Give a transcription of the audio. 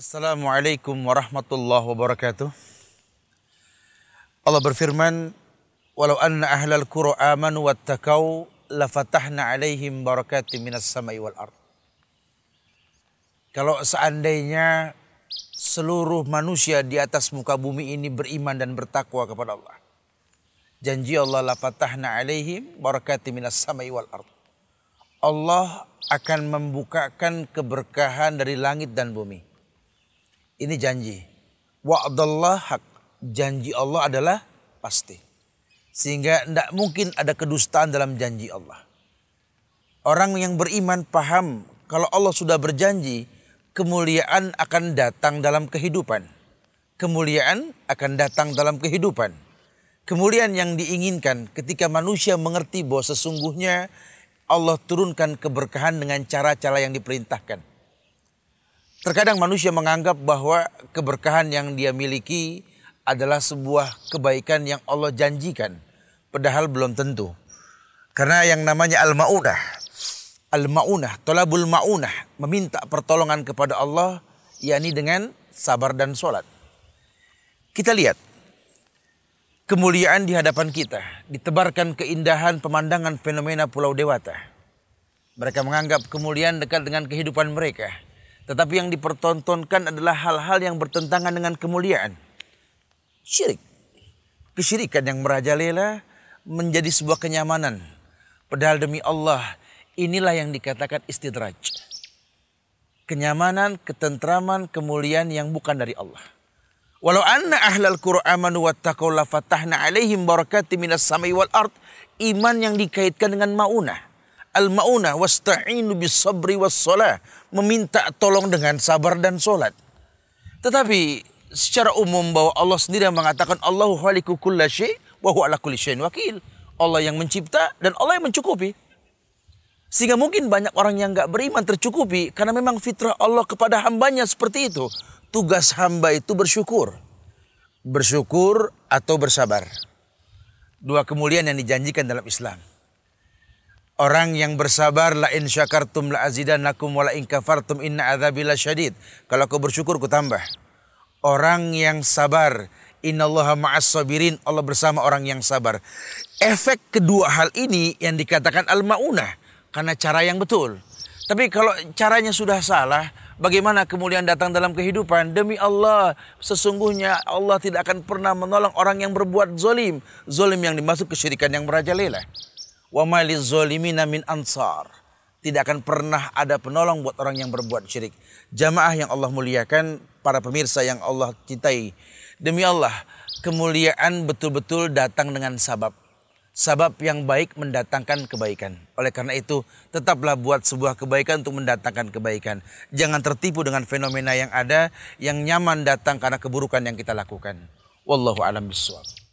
Assalamualaikum warahmatullahi wabarakatuh. Allah berfirman, "Walau anna ahlal qura amanu wattaqau lafatahna alaihim barakatim minas samai wal ard." Kalau seandainya seluruh manusia di atas muka bumi ini beriman dan bertakwa kepada Allah. Janji Allah lafatahna alaihim barakatim minas samai wal ard. Allah akan membukakan keberkahan dari langit dan bumi ini janji. Wa'dallah hak. Janji Allah adalah pasti. Sehingga tidak mungkin ada kedustaan dalam janji Allah. Orang yang beriman paham kalau Allah sudah berjanji kemuliaan akan datang dalam kehidupan. Kemuliaan akan datang dalam kehidupan. Kemuliaan yang diinginkan ketika manusia mengerti bahwa sesungguhnya Allah turunkan keberkahan dengan cara-cara yang diperintahkan. Terkadang manusia menganggap bahwa keberkahan yang dia miliki adalah sebuah kebaikan yang Allah janjikan. Padahal belum tentu. Karena yang namanya al-ma'unah. Al-ma'unah, tolabul ma'unah. Meminta pertolongan kepada Allah. yakni dengan sabar dan sholat. Kita lihat. Kemuliaan di hadapan kita. Ditebarkan keindahan pemandangan fenomena Pulau Dewata. Mereka menganggap kemuliaan dekat dengan kehidupan mereka tetapi yang dipertontonkan adalah hal-hal yang bertentangan dengan kemuliaan. Syirik. Kesyirikan yang merajalela menjadi sebuah kenyamanan. Padahal demi Allah, inilah yang dikatakan istidraj. Kenyamanan, ketentraman, kemuliaan yang bukan dari Allah. Walau anna ahlal Qur'an amanu wattaqau la fatahna alaihim barakati minas samai wal ard. Iman yang dikaitkan dengan maunah al-maunah wasta'inu bis sabri was meminta tolong dengan sabar dan solat. Tetapi secara umum bahwa Allah sendiri yang mengatakan Allahu khaliqu kullasyai wa huwa ala kulli syai'in wakil. Allah yang mencipta dan Allah yang mencukupi. Sehingga mungkin banyak orang yang nggak beriman tercukupi karena memang fitrah Allah kepada hambanya seperti itu. Tugas hamba itu bersyukur. Bersyukur atau bersabar. Dua kemuliaan yang dijanjikan dalam Islam. Orang yang bersabar la in syakartum la azidannakum wa la in kafartum inna adzabi syadid. Kalau kau bersyukur ku tambah. Orang yang sabar innallaha ma'as sabirin. Allah bersama orang yang sabar. Efek kedua hal ini yang dikatakan al-maunah karena cara yang betul. Tapi kalau caranya sudah salah, bagaimana kemuliaan datang dalam kehidupan? Demi Allah, sesungguhnya Allah tidak akan pernah menolong orang yang berbuat zolim. Zolim yang dimasuk kesyirikan yang merajalela. Wa zolimina min ansar. Tidak akan pernah ada penolong buat orang yang berbuat syirik. Jamaah yang Allah muliakan, para pemirsa yang Allah cintai. Demi Allah, kemuliaan betul-betul datang dengan sabab. Sabab yang baik mendatangkan kebaikan. Oleh karena itu, tetaplah buat sebuah kebaikan untuk mendatangkan kebaikan. Jangan tertipu dengan fenomena yang ada, yang nyaman datang karena keburukan yang kita lakukan. Wallahu alam bisawab.